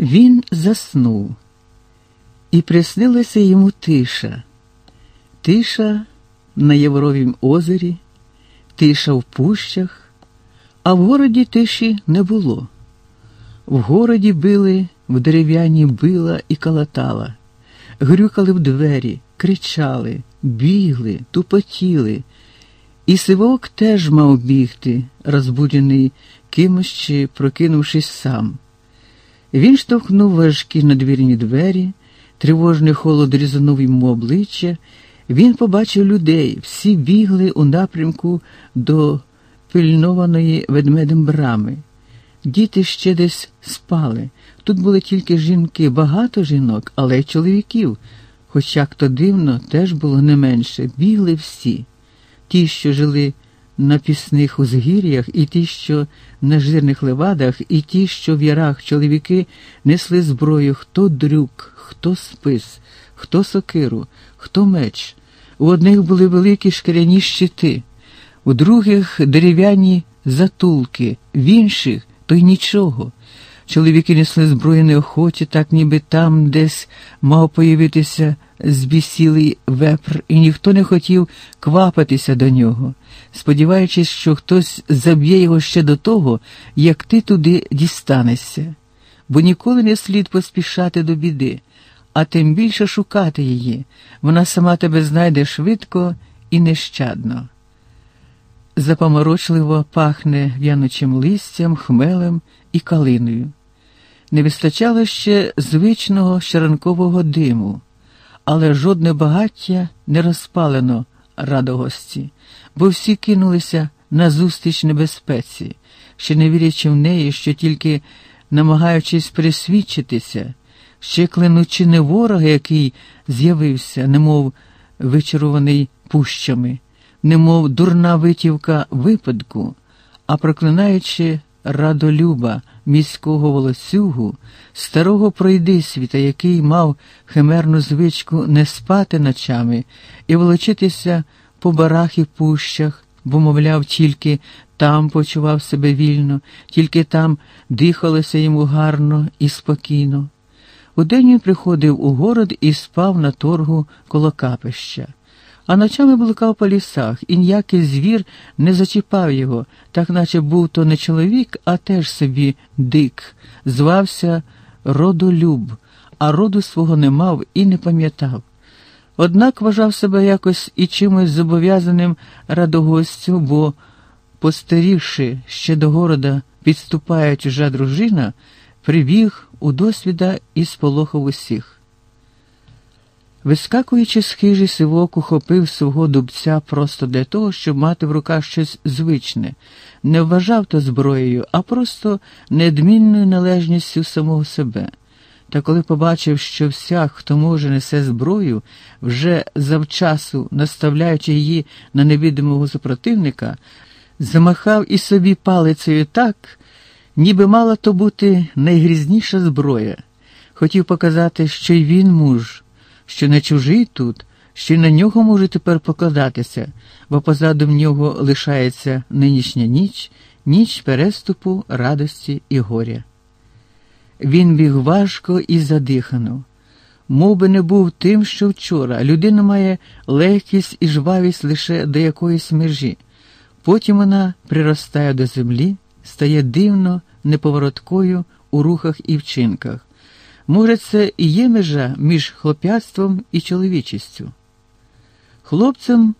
Він заснув, і приснилася йому тиша, тиша на Євровім озері, тиша в пущах, а в городі тиші не було. В городі били в дерев'яні била і калатала, грюкали в двері, кричали, бігли, тупотіли. І сивок теж мав бігти, розбудений кимось чи прокинувшись сам. Він штовхнув важкі надвірні двері, тривожний холод різанув йому обличчя. Він побачив людей, всі бігли у напрямку до пильнованої ведмедем брами. Діти ще десь спали. Тут були тільки жінки, багато жінок, але й чоловіків, хоч як то дивно, теж було не менше. Бігли всі. Ті, що жили на пісних узгір'ях, і ті, що на жирних левадах, і ті, що в ярах чоловіки несли зброю, хто дрюк, хто спис, хто сокиру, хто меч. У одних були великі шкіряні щити, у других дерев'яні затулки, в інших то й нічого. Чоловіки несли зброю неохоче, так ніби там десь мав появитися збісілий вепр, і ніхто не хотів квапитися до нього, сподіваючись, що хтось заб'є його ще до того, як ти туди дістанешся, бо ніколи не слід поспішати до біди, а тим більше шукати її. Вона сама тебе знайде швидко і нещадно. Запоморочливо пахне в'янучим листям, хмелем і калиною. Не вистачало ще звичного щаранкового диму, але жодне багаття не розпалено радогості, бо всі кинулися на зустріч небезпеці, ще не вірячи в неї, що тільки намагаючись присвідчитися, ще клянучи не ворога, який з'явився, немов вичарований пущами, немов дурна витівка випадку, а проклинаючи радолюба міського волосюгу, старого пройдисвіта, який мав химерну звичку не спати ночами і волочитися по барах і пущах, бо, мовляв, тільки там почував себе вільно, тільки там дихалося йому гарно і спокійно. Удень він приходив у город і спав на торгу коло капища а ночами блукав по лісах, і ніякий звір не зачіпав його, так наче був то не чоловік, а теж собі дик, звався Родолюб, а роду свого не мав і не пам'ятав. Однак вважав себе якось і чимось зобов'язаним радогостю, бо, постарівши ще до города, підступає чужа дружина, прибіг у досвіда і сполохав усіх. Вискакуючи з хижі, сивок ухопив свого дубця просто для того, щоб мати в руках щось звичне, не вважав то зброєю, а просто недмінною належністю самого себе. Та коли побачив, що всяк, хто може несе зброю, вже завчасу наставляючи її на невидимого супротивника, замахав і собі палицею так, ніби мала то бути найгрізніша зброя. Хотів показати, що й він муж що не чужий тут, що на нього може тепер покладатися, бо позаду в нього лишається нинішня ніч, ніч переступу, радості і горя. Він біг важко і задихано, мов би не був тим, що вчора. Людина має легкість і жвавість лише до якоїсь межі. Потім вона приростає до землі, стає дивно, неповороткою у рухах і вчинках. Може, це і є межа між хлоп'ятством і чоловічістю. Хлопцем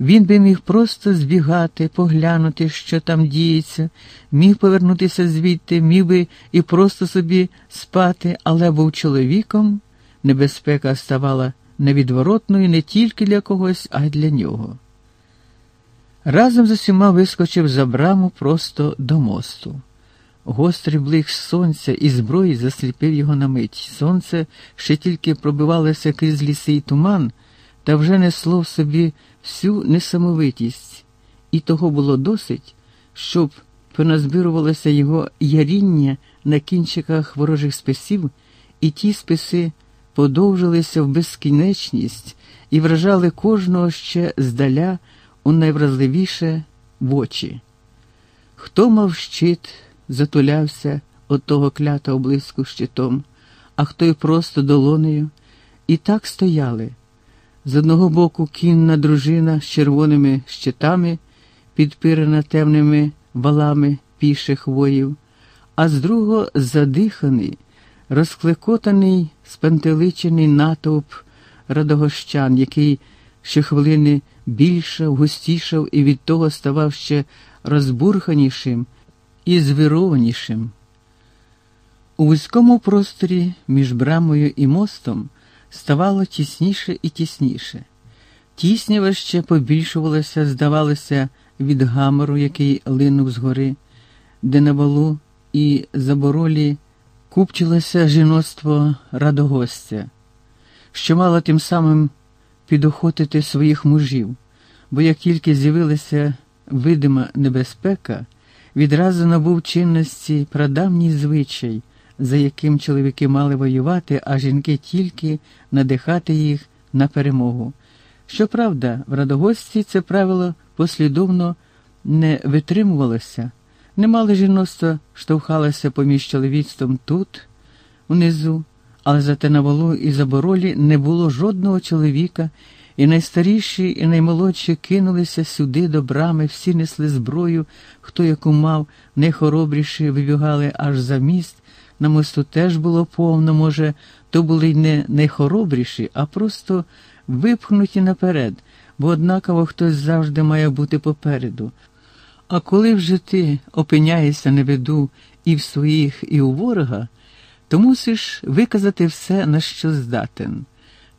він би міг просто збігати, поглянути, що там діється, міг повернутися звідти, міг би і просто собі спати, але був чоловіком, небезпека ставала невідворотною не тільки для когось, а й для нього. Разом з усіма вискочив за браму просто до мосту. Гострий блик сонця і зброї засліпив його на мить. Сонце ще тільки пробивалося крізь ліси й туман, та вже несло в собі всю несамовитість, і того було досить, щоб поназбирувалося його яріння на кінчиках ворожих списів, і ті списи подовжилися в безкінечність і вражали кожного ще здаля у найвразливіше в очі. Хто мав щит? Затулявся от того клятого блиску щитом, а хто й просто долонею, і так стояли. З одного боку кінна дружина з червоними щитами, підпирена темними валами піших воїв, а з другого задиханий, розклекотаний, спантеличений натовп радогощан, який щохвилини більшав, густішав і від того ставав ще розбурханішим і звірованішим. У вузькому просторі між брамою і мостом ставало тісніше і тісніше. Тіснява ще побільшувалося, здавалося, від гамору, який линув згори, де на валу і заборолі купчилося жіноцтво радогостя, що мало тим самим підохотити своїх мужів, бо як тільки з'явилася видима небезпека, відразу набув чинності прадавній звичай, за яким чоловіки мали воювати, а жінки тільки надихати їх на перемогу. Щоправда, в радогості це правило послідовно не витримувалося, немало жіноцтва штовхалося поміж чоловіцтвом тут, внизу, але зате на волу і заборолі не було жодного чоловіка, і найстаріші, і наймолодші кинулися сюди до брами, всі несли зброю, хто яку мав, найхоробріші вибігали аж за міст. На мосту теж було повно, може, то були й не найхоробріші, а просто випхнуті наперед, бо однаково хтось завжди має бути попереду. А коли вже ти опиняєшся на виду і в своїх, і у ворога, то мусиш виказати все, на що здатен.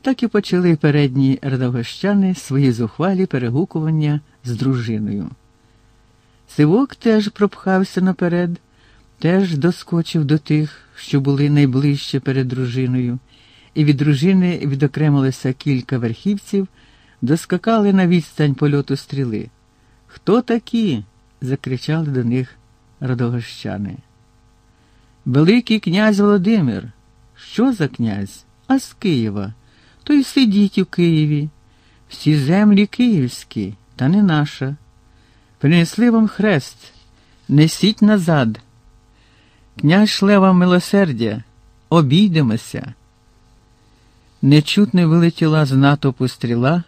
Так і почали передні радогощани свої зухвалі перегукування з дружиною. Сивок теж пропхався наперед, теж доскочив до тих, що були найближче перед дружиною, і від дружини відокремилося кілька верхівців, доскакали на відстань польоту стріли. Хто такі? закричали до них радогощани. Великий князь Володимир. Що за князь? А з Києва. То й сидіть у Києві. Всі землі київські, та не наша. Принесли вам хрест, несіть назад. Князь шле вам милосердя, обійдемося. Нечутно вилетіла з натовпу стріла,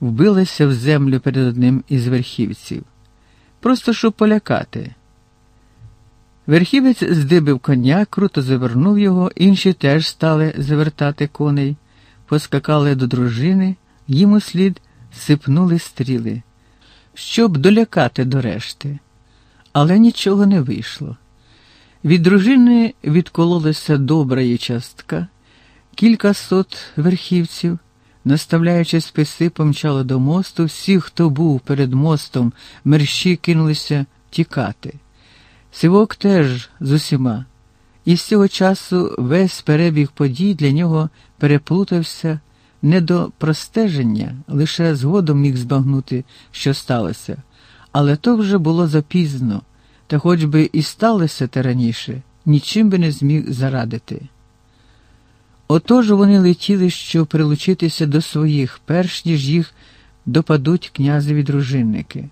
вбилася в землю перед одним із верхівців, просто щоб полякати. Верхівець здибив коня, круто завернув його, інші теж стали завертати коней, поскакали до дружини, їм услід сипнули стріли, щоб долякати до решти. Але нічого не вийшло. Від дружини відкололася добра її частка, кілька сот верхівців, наставляючи списи, помчали до мосту. Всі, хто був перед мостом, мерщі кинулися тікати. Сивок теж з усіма, і з цього часу весь перебіг подій для нього переплутався не до простеження, лише згодом міг збагнути, що сталося, але то вже було запізно, та хоч би і сталося те раніше, нічим би не зміг зарадити. Отож вони летіли, щоб прилучитися до своїх, перш ніж їх допадуть князеві дружинники.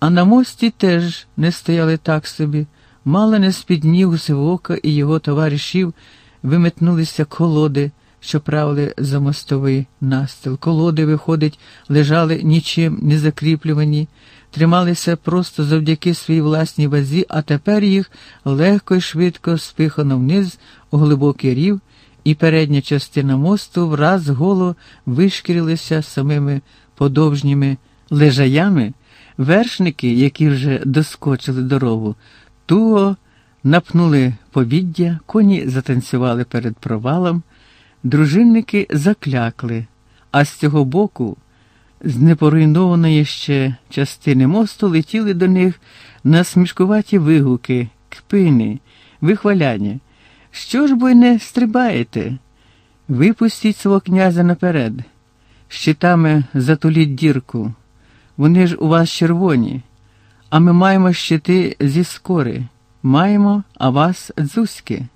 А на мості теж не стояли так собі, мало не з-під ніг Сивока і його товаришів виметнулися колоди, що правили за мостовий настил. Колоди, виходить, лежали нічим не закріплювані, трималися просто завдяки своїй власній вазі, а тепер їх легко і швидко спихано вниз у глибокий рів, і передня частина мосту враз голо вишкірилися самими подовжніми лежаями. Вершники, які вже доскочили дорогу, туго напнули повіддя, коні затанцювали перед провалом, дружинники заклякли, а з цього боку, з непоруйнованої ще частини мосту, летіли до них насмішкуваті вигуки, кпини, вихваляння. Що ж бо й не стрибаєте? Випустіть свого князя наперед, щитами затуліть дірку. Вони ж у вас червоні, а ми маємо щити зі скори, маємо, а вас дзузьки.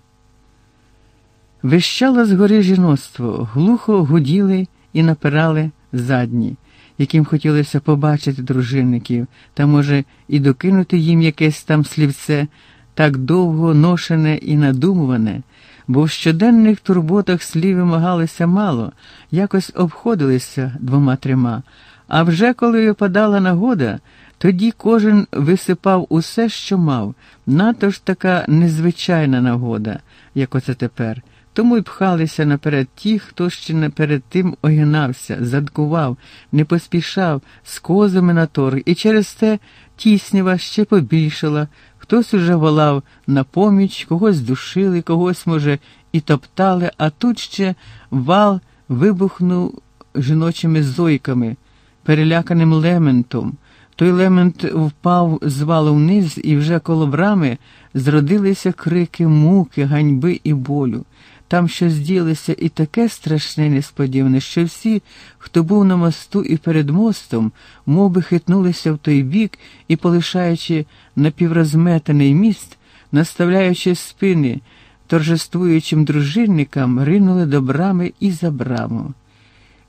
Вищало згори жіноцтво, глухо гуділи і напирали задні, яким хотілося побачити дружинників, та, може, і докинути їм якесь там слівце. так довго ношене і надумуване, бо в щоденних турботах слів вимагалося мало, якось обходилися двома трьома. А вже коли випадала нагода, тоді кожен висипав усе, що мав, надто ж така незвичайна нагода, як оце тепер. Тому й пхалися наперед ті, хто ще не перед тим огинався, задкував, не поспішав з козами на торг, і через те тіснява ще побільшала, хтось уже волав на поміч, когось душили, когось, може, і топтали, а тут ще вал вибухнув жіночими зойками, переляканим лементом. Той лемент впав з валу вниз, і вже коло брами зродилися крики муки, ганьби і болю. Там щось ділося і таке страшне несподіване, що всі, хто був на мосту і перед мостом, мов би хитнулися в той бік і, полишаючи напіврозметаний міст, наставляючи спини торжествуючим дружинникам, ринули до брами і за браму.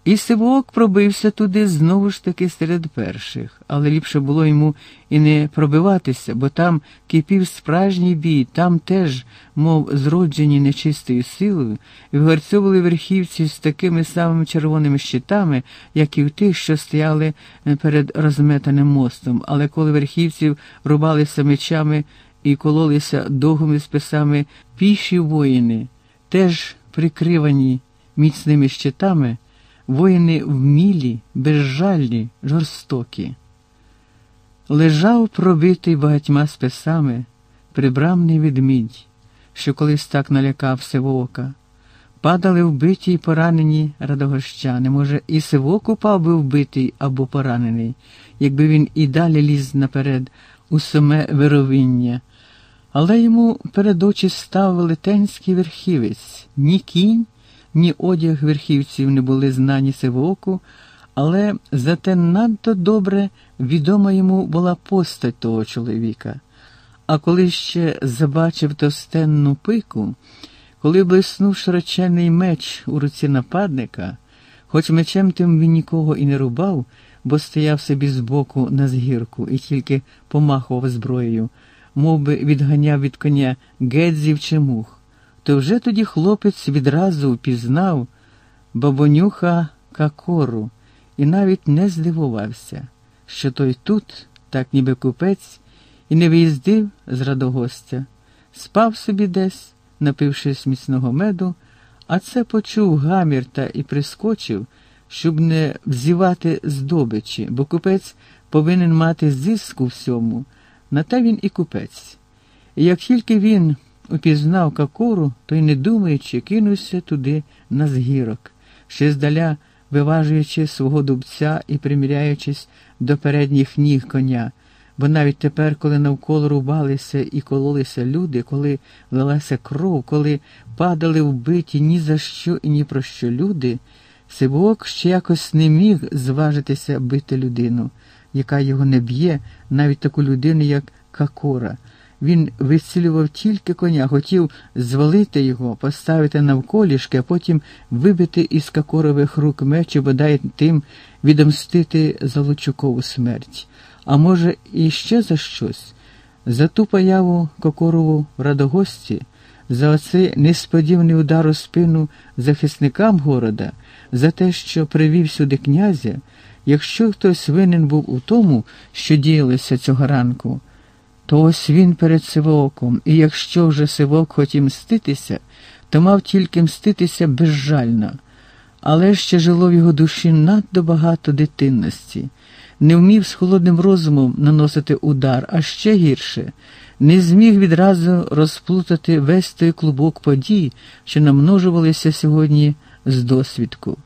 І Сивок пробився туди знову ж таки серед перших, але ліпше було йому і не пробиватися, бо там кипів справжній бій, там теж, мов зроджені нечистою силою, вигорцьовували верхівці з такими самими червоними щитами, як і в тих, що стояли перед розметаним мостом. Але коли верхівців рубалися мечами і кололися довгими списами піші воїни, теж прикривані міцними щитами воїни вмілі, безжальні, жорстокі. Лежав пробитий багатьма списами прибрамний ведмідь, що колись так налякав Сивока. Падали вбиті й поранені радогощани. Може, і Сивок упав би вбитий або поранений, якби він і далі ліз наперед у саме вировиння. Але йому перед очі став велетенський верхівець, ні кінь, ні одяг верхівців не були знані Сивоку, але зате надто добре відома йому була постать того чоловіка. А коли ще забачив товстенну пику, коли блиснув широчений меч у руці нападника, хоч мечем тим він нікого і не рубав, бо стояв собі збоку на згірку і тільки помахував зброєю, мов би відганяв від коня гедзів чи мух то вже тоді хлопець відразу впізнав бабонюха Какору і навіть не здивувався, що той тут, так ніби купець, і не виїздив з радогостя, спав собі десь, напившись міцного меду, а це почув гамір та і прискочив, щоб не взівати здобичі, бо купець повинен мати зиску всьому, на те він і купець. І як тільки він упізнав какору, той, не думаючи, кинувся туди на згірок, ще здаля виважуючи свого дубця і приміряючись до передніх ніг коня. Бо навіть тепер, коли навколо рубалися і кололися люди, коли лилася кров, коли падали вбиті ні за що і ні про що люди, Сивок ще якось не міг зважитися бити людину, яка його не б'є, навіть таку людину, як Какора. Він вицілював тільки коня, хотів звалити його, поставити навколішки, а потім вибити із Какорових рук меч і бодай тим відомстити за Лучукову смерть. А може, і ще за щось, за ту появу Кокорову в Радогості, за оцей несподіваний удар у спину захисникам города, за те, що привів сюди князя, якщо хтось винен був у тому, що діялося цього ранку то ось він перед Сивоком, і якщо вже Сивок хотів мститися, то мав тільки мститися безжально, але ще жило в його душі надто багато дитинності, не вмів з холодним розумом наносити удар, а ще гірше, не зміг відразу розплутати весь той клубок подій, що намножувалися сьогодні з досвідку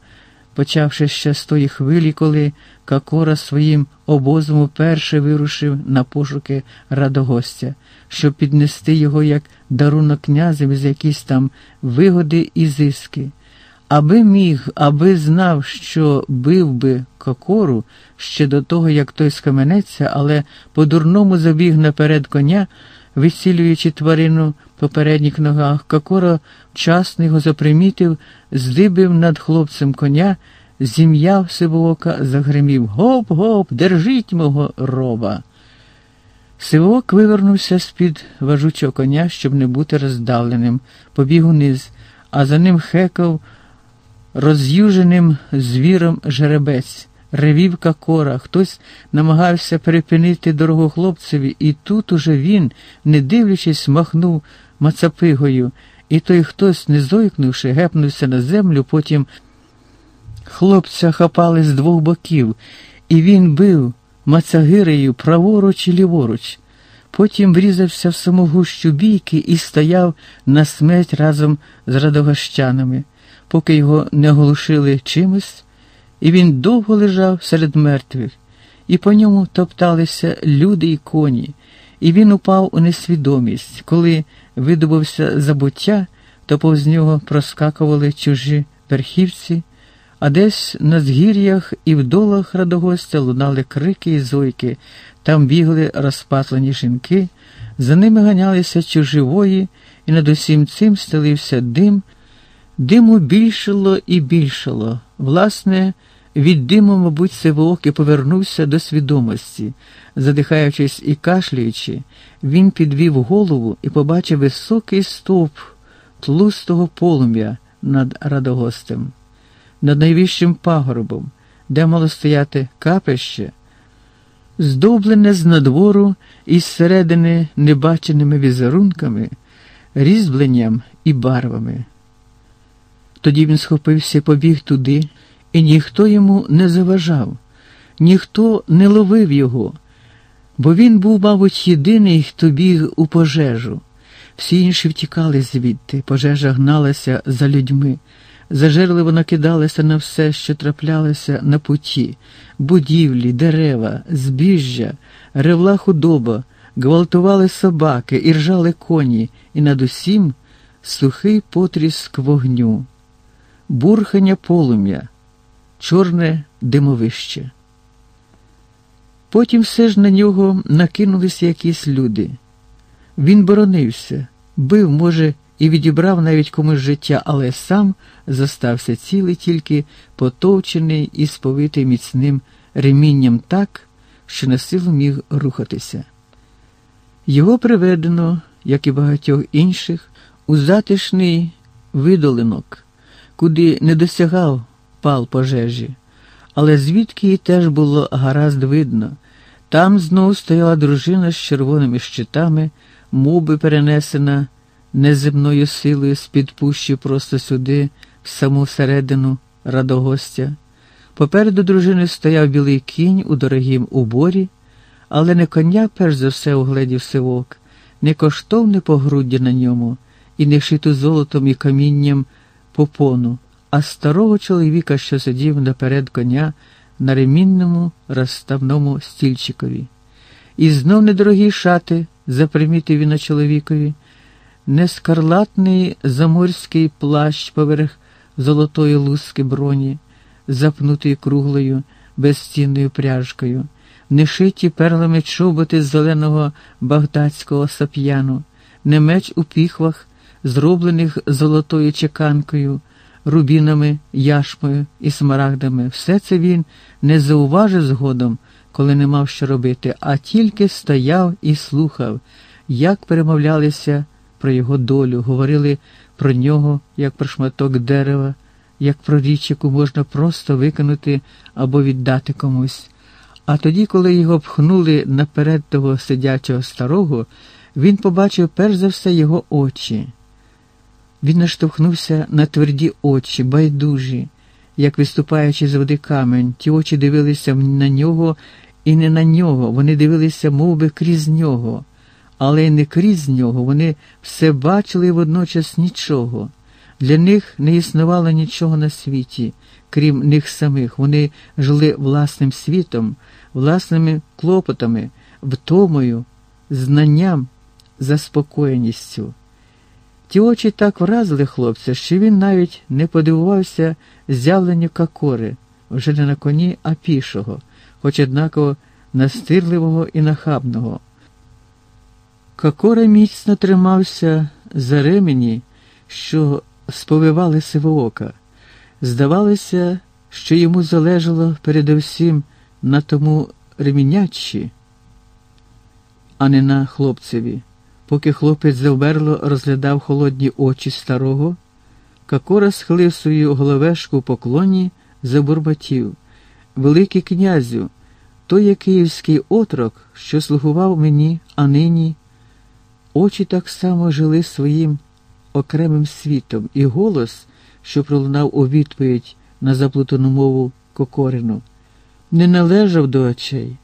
почавши ще з тої хвилі, коли Какора своїм обозом уперше вирушив на пошуки радогостя, щоб піднести його як дарунок князеві з якісь там вигоди і зиски. Аби міг, аби знав, що бив би Кокору ще до того, як той схаменеться, але по-дурному забіг наперед коня, вицілюючи тварину по передніх ногах, Кокоро вчасно його запримітив, здибив над хлопцем коня, зім'яв сивоока, загримів. Гоп, гоп, держіть мого роба. Сивок вивернувся з-під важучого коня, щоб не бути роздавленим, побіг униз, а за ним хекав роз'юженим звіром жеребець, ревів кокора, хтось намагався перепинити дорогу хлопцеві, і тут уже він, не дивлячись, махнув мацапигою, і той хтось, не зойкнувши, гепнувся на землю, потім хлопця хапали з двох боків, і він бив мацагирею праворуч і ліворуч. Потім врізався в саму гущу бійки і стояв на смерть разом з радогощанами, поки його не оглушили чимось, і він довго лежав серед мертвих, і по ньому топталися люди і коні, і він упав у несвідомість. Коли видобувся забуття, то повз нього проскакували чужі верхівці, а десь на згір'ях і в долах радогостя лунали крики і зойки, там бігли розпатлені жінки, за ними ганялися чужі вої, і над усім цим стелився дим. Диму більшало і більшало. Власне, від диму, мабуть, Сивооки повернувся до свідомості. Задихаючись і кашлюючи, він підвів голову і побачив високий стовп тлустого полум'я над радогостем, над найвищим пагорбом, де мало стояти капище, здоблене з надвору і зсередини небаченими візерунками, різьбленням і барвами. Тоді він схопився і побіг туди, і ніхто йому не заважав, ніхто не ловив його, бо він був, мабуть, єдиний, хто біг у пожежу. Всі інші втікали звідти, пожежа гналася за людьми, зажерливо накидалася на все, що траплялося на путі, будівлі, дерева, збіжжя, ревла худоба, гвалтували собаки, і ржали коні, і над усім сухий потріск вогню. Бурхання полум'я, чорне димовище. Потім все ж на нього накинулися якісь люди. Він боронився, бив, може, і відібрав навіть комусь життя, але сам зостався цілий, тільки потовчений і сповитий міцним ремінням так, що на силу міг рухатися. Його приведено, як і багатьох інших, у затишний видолинок куди не досягав пал пожежі, але звідки їй теж було гаразд видно. Там знов стояла дружина з червоними щитами, моби перенесена неземною силою з-під пущі просто сюди, в саму середину радогостя. Попереду дружини стояв білий кінь у дорогім уборі, але не коня, перш за все, угледів сивок, не коштовне погруддя на ньому, і не шиту золотом і камінням попону, а старого чоловіка, що сидів наперед коня на ремінному розставному стільчикові. І знов недорогі шати, запримітив він на чоловікові, не скарлатний заморський плащ поверх золотої луски броні, запнутий круглою безстінною пряжкою, не шиті перлами чоботи з зеленого багдадського сап'яну, не меч у піхвах зроблених золотою чеканкою, рубінами, яшмою і смарагдами. Все це він не зауважив згодом, коли не мав що робити, а тільки стояв і слухав, як перемовлялися про його долю, говорили про нього, як про шматок дерева, як про річ, яку можна просто викинути або віддати комусь. А тоді, коли його пхнули наперед того сидячого старого, він побачив перш за все його очі. Він наштовхнувся на тверді очі, байдужі, як виступаючи з води камень. Ті очі дивилися на нього і не на нього. Вони дивилися мов би, крізь нього, але й не крізь нього. Вони все бачили і водночас нічого. Для них не існувало нічого на світі, крім них самих. Вони жили власним світом, власними клопотами, втомою, знанням, заспокоєністю. Ті очі так вразили хлопця, що він навіть не подивувався з'явленню какори, вже не на коні, а пішого, хоч однаково настирливого і нахабного. Какора міцно тримався за ремені, що сповивали сивоока. Здавалося, що йому залежало передовсім на тому ремінячі, а не на хлопцеві. Поки хлопець завберло розглядав холодні очі старого, Какора схилив свою головешку в поклоні, забурмотів. Великий князю, той є київський отрок, що слугував мені, а нині. Очі так само жили своїм окремим світом, і голос, що пролунав у відповідь на заплутану мову Кокорину, не належав до очей.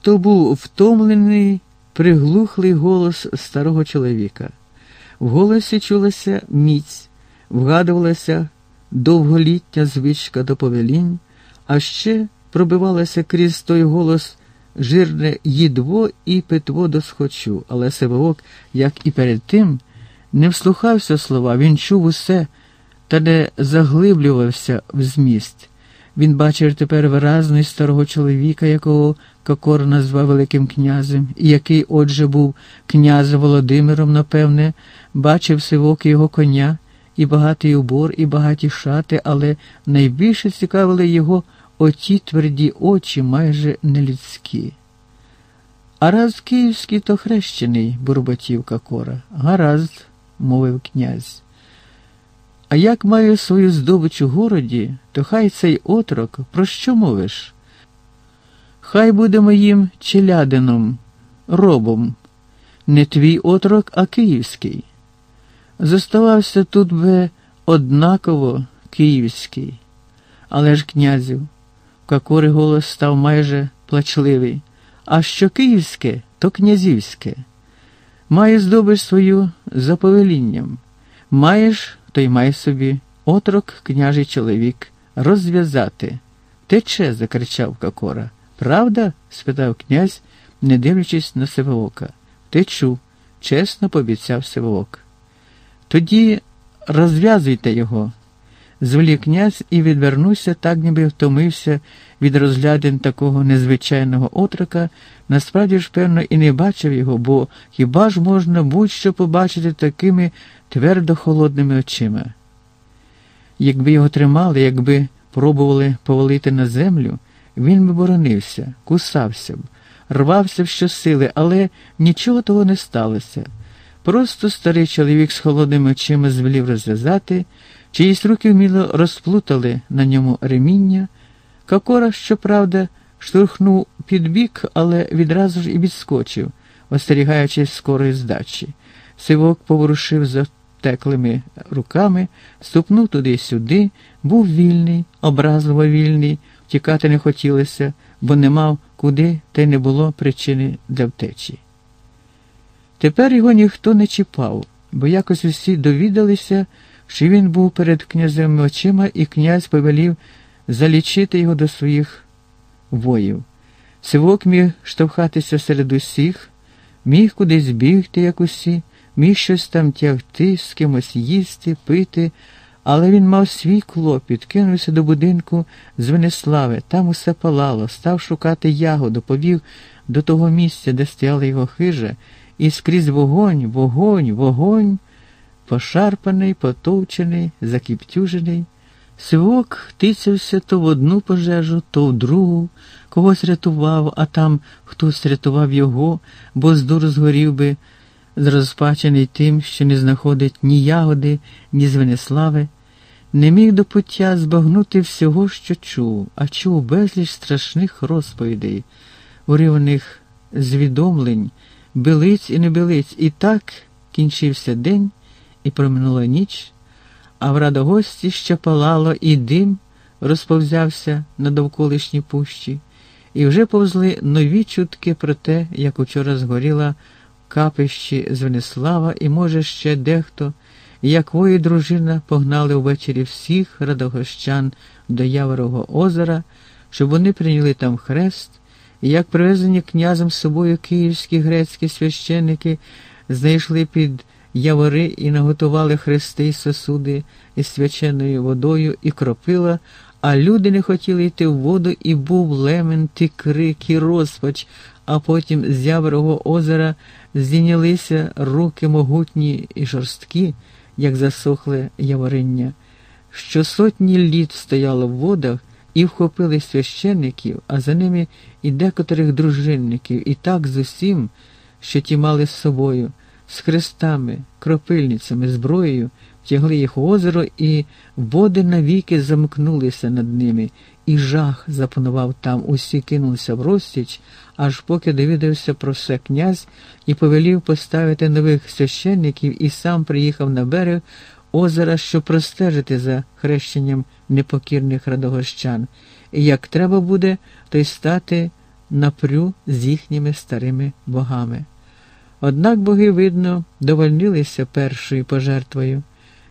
То був втомлений, приглухлий голос старого чоловіка. В голосі чулася міць, вгадувалася довголітня звичка до повелінь, а ще пробивалася крізь той голос жирне їдво і питво досхочу, але Сивовок, як і перед тим, не вслухався слова, він чув усе та не заглиблювався в зміст. Він бачив тепер виразно старого чоловіка, якого Кокор назвав Великим князем, і який, отже, був князем Володимиром, напевне, бачив сивок його коня, і багатий убор, і багаті шати, але найбільше цікавили його оті тверді очі, майже нелюдські. А раз київський, то хрещений, бурботів Кокора. Гаразд, мовив князь. А як маю свою здобич у городі, то хай цей отрок, про що мовиш? Хай буде моїм челядином, робом, не твій отрок, а київський. Зоставався тут би однаково київський. Але ж, князю, Кокори голос став майже плачливий. А що київське, то князівське. Має здобич свою за повелінням. Маєш, то й май собі, отрок, княжий чоловік, розв'язати. Тече, закричав Кокора. Правда? спитав князь, не дивлячись на Сивоока. Течу, чесно пообіцяв Сивоок. Тоді розв'язуйте його. Звелів князь і відвернувся, так ніби втомився від розглядин такого незвичайного отрока, насправді ж, певно, і не бачив його, бо хіба ж можна будь-що побачити такими твердо холодними очима? Якби його тримали, якби пробували повалити на землю, він би боронився, кусався б, рвався в щосили, але нічого того не сталося. Просто старий чоловік з холодними очима звелів розв'язати, чиїсь руки вміло розплутали на ньому реміння. Кокора, щоправда, штурхнув під бік, але відразу ж і відскочив, остерігаючись скорої здачі. Сивок поворушив затеклими руками, ступнув туди-сюди, був вільний, образливо вільний, втікати не хотілося, бо не мав куди та й не було причини для втечі. Тепер його ніхто не чіпав, бо якось усі довідалися, що він був перед князем очима, і князь повелів залічити його до своїх воїв. Сивок міг штовхатися серед усіх, міг кудись бігти, як усі, міг щось там тягти, з кимось їсти, пити, але він мав свій клопіт, кинувся до будинку з Венеслави, там усе палало, став шукати ягоду, повів до того місця, де стояла його хижа, і скрізь вогонь, вогонь, вогонь, пошарпаний, потовчений, закіптюжений. Сивок тицявся то в одну пожежу, то в другу, когось рятував, а там хтось рятував його, бо здур згорів би, зрозпачений тим, що не знаходить ні ягоди, ні Звенислави, не міг до пуття збагнути всього, що чув, а чув безліч страшних розповідей, уриваних звідомлень, билиць і небилиць, і так кінчився день, і проминула ніч а в радогості ще палало, і дим розповзявся на довколишній пущі, і вже повзли нові чутки про те, як учора згоріла капищі Звенислава, і, може, ще дехто, як вої дружина погнали ввечері всіх радогощан до Яворого озера, щоб вони прийняли там хрест, і як привезені князем з собою київські грецькі священники знайшли під явори і наготували хрести й сосуди із свяченою водою і кропила, а люди не хотіли йти в воду, і був лемент, і крик, і розпач, а потім з Яворого озера здійнялися руки могутні і жорсткі, як засохле явориння. Що сотні літ стояло в водах і вхопили священників, а за ними і декотрих дружинників, і так з усім що ті мали з собою, з хрестами, кропильницями, зброєю, тягли їх у озеро, і води навіки замкнулися над ними, і жах запанував там. Усі кинулися в розтіч, аж поки довідався про все князь і повелів поставити нових священників і сам приїхав на берег озера, щоб простежити за хрещенням непокірних радогощан. І як треба буде, то й стати напрю з їхніми старими богами. Однак боги, видно, довольнилися першою пожертвою,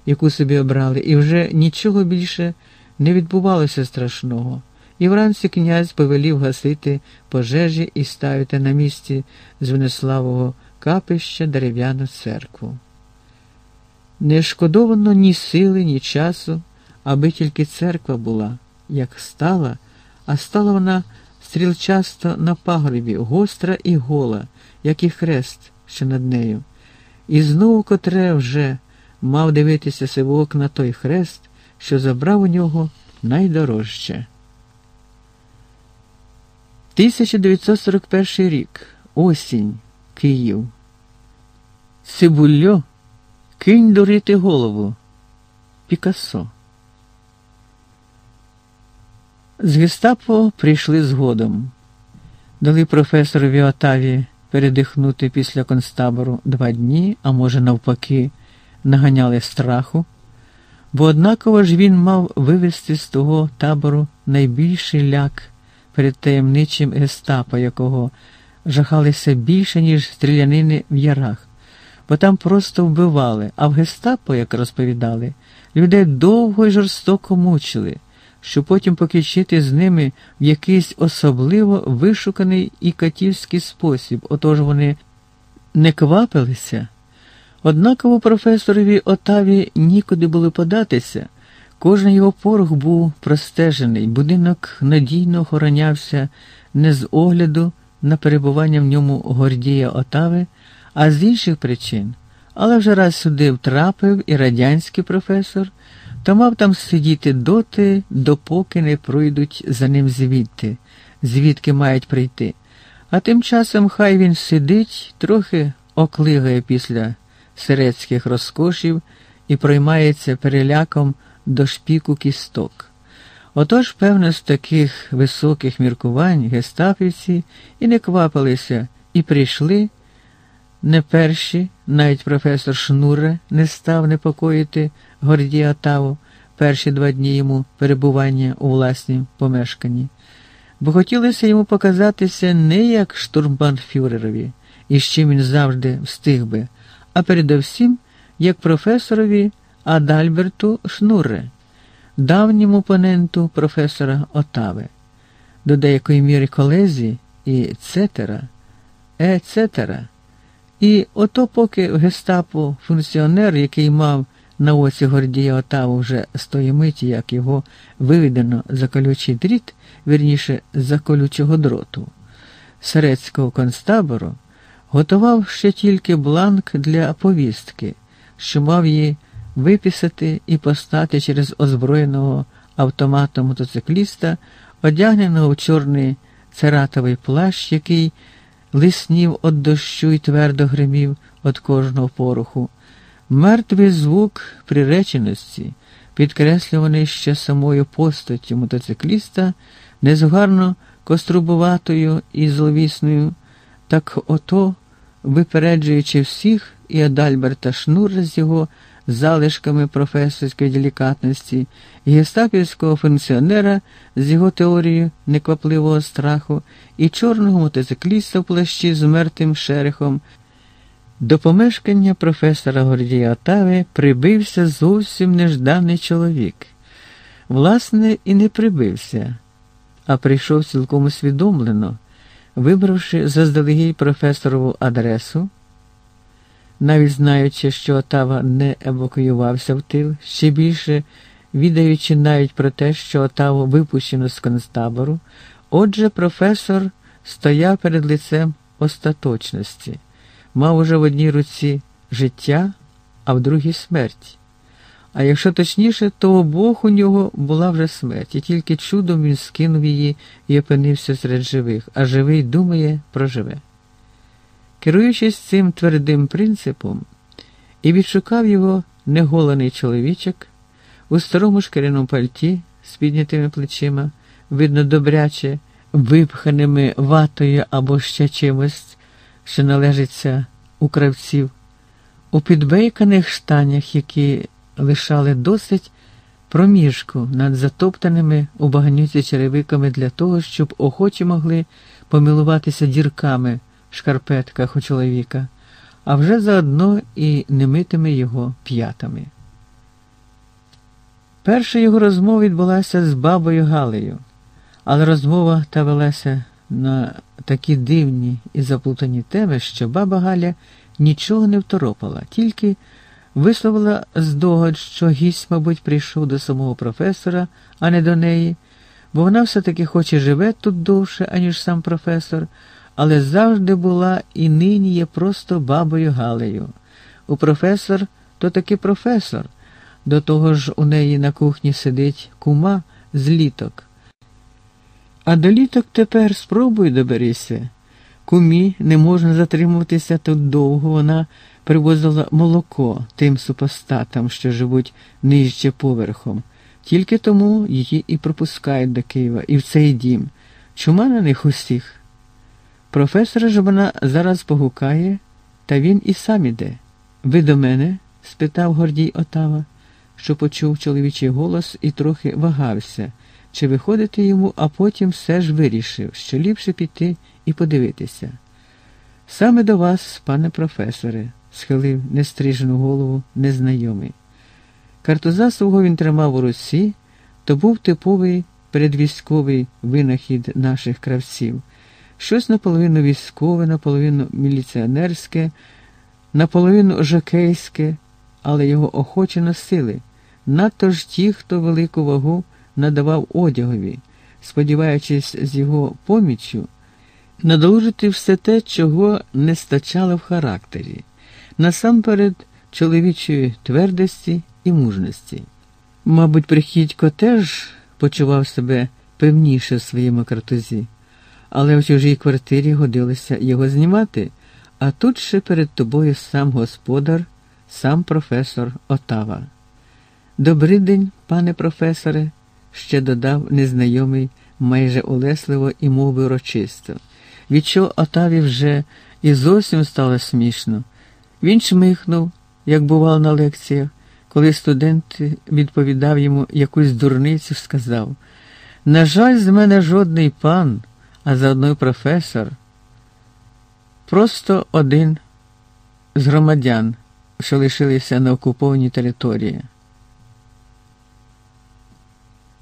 яку собі обрали, і вже нічого більше не відбувалося страшного. І вранці князь повелів гасити пожежі і ставити на місці Звениславого капища дерев'яну церкву. Не шкодовано ні сили, ні часу, аби тільки церква була, як стала, а стала вона стрілчасто на пагорбі, гостра і гола, як і хрест, що над нею. І знову котре вже мав дивитися сивок на той хрест, що забрав у нього найдорожче. 1941 рік. Осінь. Київ. Цибульо. Кинь дурити голову. Пікассо. З гестапо прийшли згодом. Дали професорові Отаві передихнути після концтабору два дні, а може, навпаки, наганяли страху, бо однаково ж він мав вивезти з того табору найбільший ляк перед таємничим гестапо, якого жахалися більше, ніж стрілянини в ярах, бо там просто вбивали, а в гестапо, як розповідали, людей довго й жорстоко мучили щоб потім покінчити з ними в якийсь особливо вишуканий і катівський спосіб, отож вони не квапилися. Однаково професорові Отаві нікуди було податися, кожен його порох був простежений, будинок надійно охоронявся не з огляду на перебування в ньому Гордія Отави, а з інших причин. Але вже раз сюди втрапив і радянський професор то мав там сидіти доти, допоки не пройдуть за ним звідти, звідки мають прийти. А тим часом хай він сидить, трохи оклигає після середських розкошів і проймається переляком до шпіку кісток. Отож, певно, з таких високих міркувань гестапівці і не квапилися, і прийшли. Не перші, навіть професор Шнуре не став непокоїти Гордія Таву перші два дні йому перебування у власнім помешканні, бо хотілося йому показатися не як штурмбанфюрерові, і з чим він завжди встиг би, а передовсім як професорові Адальберту Шнуре, давньому опоненту професора Отави, до деякої міри колезі і цетера, ецетера. І ото поки в гестапо функціонер, який мав на оці Гордія Отаву вже з тої миті, як його виведено за колючий дріт, вірніше за колючого дроту, серецького концтабору, готував ще тільки бланк для повістки, що мав її виписати і постати через озброєного автоматом мотоцикліста, одягненого в чорний цератовий плащ, який лиснів від дощу і твердо гримів від кожного поруху. Мертвий звук приреченості, підкреслюваний ще самою постаттю мотоцикліста, незгарно кострубуватою і зловісною, так ото, випереджуючи всіх і Адальберта Шнура з його залишками професорської делікатності, і гестапівського функціонера з його теорією неквапливого страху, і чорного мотоцикліста в плащі з мертвим шерехом. До помешкання професора Гордія Отави прибився зовсім нежданий чоловік. Власне, і не прибився, а прийшов цілком усвідомлено, вибравши заздалегідь професорову адресу, навіть знаючи, що Отава не евакуювався в тил, ще більше відаючи навіть про те, що Отаву випущено з концтабору, отже, професор стояв перед лицем остаточності мав уже в одній руці життя, а в другій смерть. А якщо точніше, то обох у нього була вже смерть, і тільки чудом він скинув її і опинився серед живих, а живий думає, проживе. Керуючись цим твердим принципом, і відшукав його неголений чоловічок у старому шкіряному пальті з піднятими плечима, видно, добряче, випханими ватою або ще чимось, що належиться у кравців, у підбейканих штанях, які лишали досить проміжку над затоптаними у багнюці черевиками для того, щоб охочі могли помилуватися дірками в шкарпетках у чоловіка, а вже заодно і немитими його п'ятами. Перша його розмова відбулася з бабою Галею, але розмова та велася на такі дивні і заплутані теми, що баба Галя нічого не второпала, тільки висловила здогад, що гість, мабуть, прийшов до самого професора, а не до неї, бо вона все-таки хоч і живе тут довше, аніж сам професор, але завжди була і нині є просто бабою Галею. У професор то таки професор. До того ж у неї на кухні сидить кума з літок. А до літок тепер спробуй доберися. Кумі не можна затримуватися тут довго. Вона привозила молоко тим супостатам, що живуть нижче поверхом. Тільки тому її і пропускають до Києва і в цей дім. Чума на них усіх. Професора ж вона зараз погукає, та він і сам іде. Ви до мене? спитав Гордій Отава що почув чоловічий голос і трохи вагався, чи виходити йому, а потім все ж вирішив, що ліпше піти і подивитися. Саме до вас, пане професоре, схилив нестрижену голову незнайомий. Картуза свого він тримав у руці, то був типовий передвійськовий винахід наших кравців, щось наполовину військове, наполовину міліціонерське, наполовину жокейське, але його охоче носили, надто ж ті, хто велику вагу надавав одягові, сподіваючись з його поміччю надолужити все те, чого не стачало в характері, насамперед чоловічої твердості і мужності. Мабуть, Прихідько теж почував себе певніше в своєму картузі, але в чужій квартирі годилося його знімати, а тут ще перед тобою сам господар сам професор Отава. «Добрий день, пане професоре, ще додав незнайомий майже улесливо і мов урочисто. Від чого Отаві вже і зовсім стало смішно. Він чмихнув, як бував на лекціях, коли студент відповідав йому якусь дурницю, сказав: На жаль, з мене жодний пан, а заодно професор. Просто один з громадян що лишилися на окупованій території.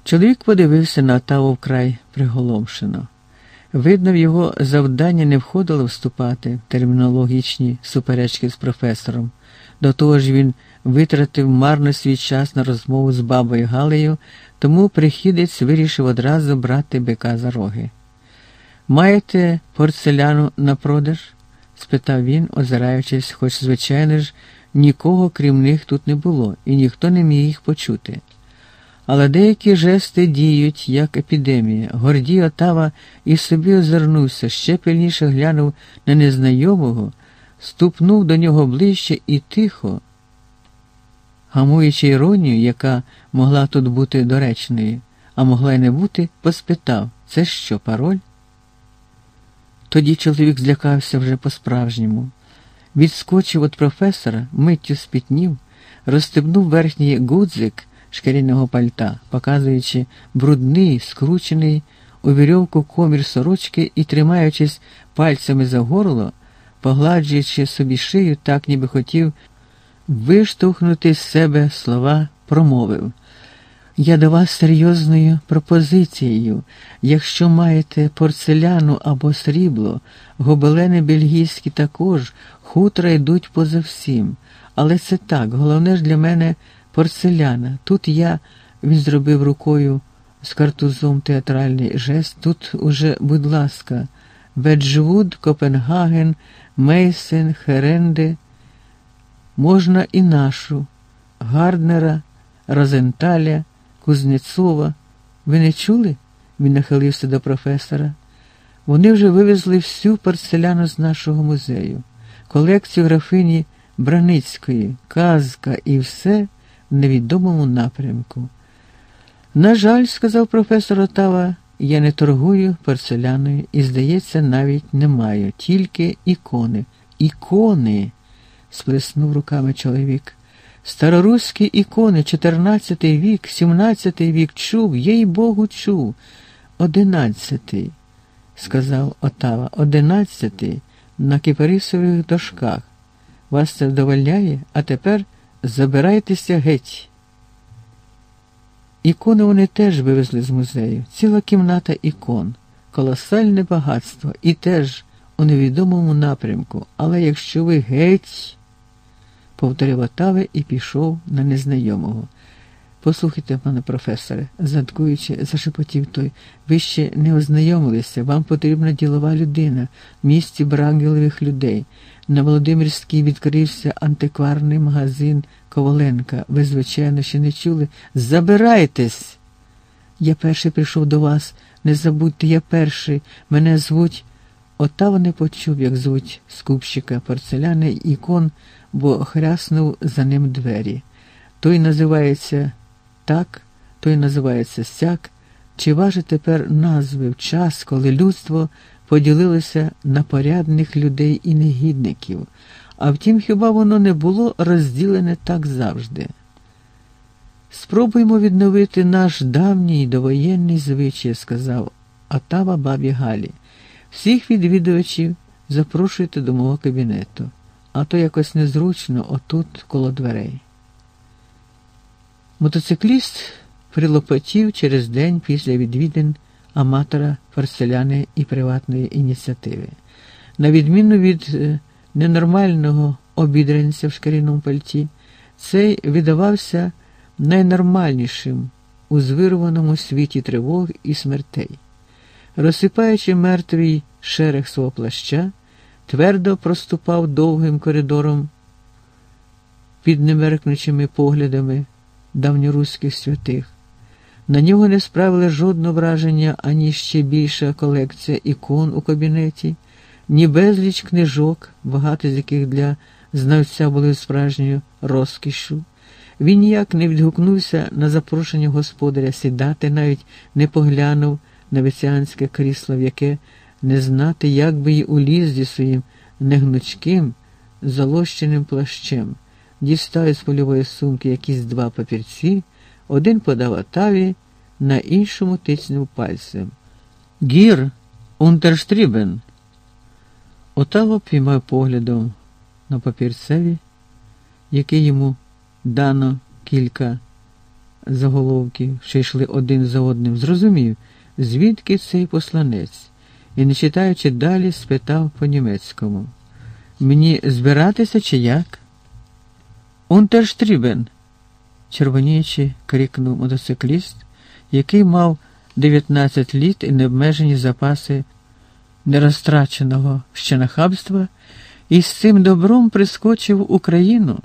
Чоловік подивився на Отаву вкрай приголомшено. Видно, в його завдання не входило вступати в термінологічні суперечки з професором. До того ж він витратив марно свій час на розмову з бабою Галею, тому прихідець вирішив одразу брати бика за роги. Маєте порцеляну на продаж? спитав він, озираючись, хоч, звичайно ж, Нікого, крім них, тут не було, і ніхто не міг їх почути. Але деякі жести діють, як епідемія. Гордій Отава і собі озирнувся, ще пильніше глянув на незнайомого, ступнув до нього ближче і тихо, гамуючи іронію, яка могла тут бути доречною, а могла й не бути, поспитав це що, пароль? Тоді чоловік злякався вже по-справжньому відскочив від професора, миттю спітнів, розстебнув верхній гудзик шкіряного пальта, показуючи брудний, скручений у вірьовку комір сорочки і, тримаючись пальцями за горло, погладжуючи собі шию, так ніби хотів виштовхнути з себе слова, промовив. Я до вас серйозною пропозицією. Якщо маєте порцеляну або срібло, гобелени бельгійські також, хутра йдуть поза всім. Але це так, головне ж для мене порцеляна. Тут я, він зробив рукою з картузом театральний жест, тут уже, будь ласка, Веджвуд, Копенгаген, Мейсен, Херенде, можна і нашу, Гарднера, Розенталя. Кузнецова. Ви не чули? Він нахилився до професора. Вони вже вивезли всю порцеляну з нашого музею. колекцію графині Браницької, казка і все невідомому напрямку. На жаль, сказав професор Отава, я не торгую порцеляною і, здається, навіть не маю, тільки ікони. Ікони. сплеснув руками чоловік. Староруські ікони, 14 вік, 17 вік чув, їй Богу чув. Одинадцятий, сказав Отава, одинадцятий на кипарисових дошках. Вас це вдовольняє, а тепер забирайтеся геть. Ікони вони теж вивезли з музею, ціла кімната ікон, колосальне багатство і теж у невідомому напрямку. Але якщо ви геть, повторив Отаве і пішов на незнайомого. Послухайте, пане професоре, задкуючи, зашепотів той, ви ще не ознайомилися, вам потрібна ділова людина, в місті брак ділових людей. На Володимирській відкрився антикварний магазин Коваленка. Ви, звичайно, ще не чули. Забирайтесь! Я перший прийшов до вас. Не забудьте, я перший. Мене звуть. Отава не почув, як звуть скупщика порцеляни ікон, бо хряснув за ним двері. Той називається так, той називається сяк. Чи важить тепер назви в час, коли людство поділилося на порядних людей і негідників? А втім, хіба воно не було розділене так завжди? Спробуємо відновити наш давній довоєнний звичай, сказав Отава бабі Галі. Всіх відвідувачів запрошуйте до мого кабінету, а то якось незручно отут коло дверей. Мотоцикліст прилопотів через день після відвідин аматора, фарселяни і приватної ініціативи. На відміну від е, ненормального обідренця в шкіряному пальті, цей видавався найнормальнішим у звирваному світі тривог і смертей. Розсипаючи мертвий шерех свого плаща, твердо проступав довгим коридором під немеркнучими поглядами давньоруських святих. На нього не справили жодного враження ані ще більша колекція ікон у кабінеті, ні безліч книжок, багато з яких для знавця були справжньою розкішу. Він ніяк не відгукнувся на запрошення господаря сідати, навіть не поглянув на веціанське крісло, в яке не знати, як би й уліз зі своїм негнучким, залощеним плащем дістав із польової сумки якісь два папірці, один подав Отаві, на іншому тицнув пальцем. Гір, унтерштрібен. Отава піймав поглядом на папірцеві, який йому дано кілька заголовків, що йшли один за одним. Зрозумів, звідки цей посланець, і, не читаючи далі, спитав по німецькому. Мені збиратися чи як? Унтерштрібен, червоніючи, крикнув мотоцикліст, який мав 19 літ і необмежені запаси нерозтраченого ще нахабства, і з цим добром прискочив Україну,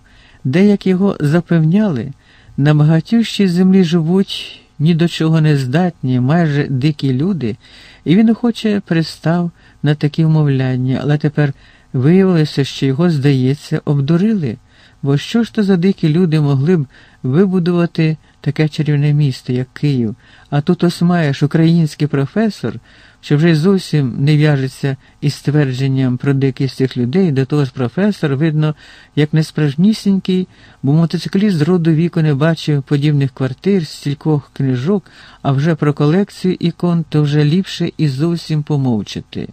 де, як його запевняли, на багатющій землі живуть ні до чого не здатні, майже дикі люди, і він охоче пристав на такі вмовляння, але тепер виявилося, що його, здається, обдурили. Бо що ж то за дикі люди могли б вибудувати таке чарівне місто, як Київ, а тут ось маєш український професор, що вже зовсім не в'яжеться із ствердженням про дикість цих людей, до того ж професор, видно, як несправжнісінький, бо мотоцикліст з роду віку не бачив подібних квартир, стількох книжок, а вже про колекцію ікон, то вже ліпше і зовсім помовчати.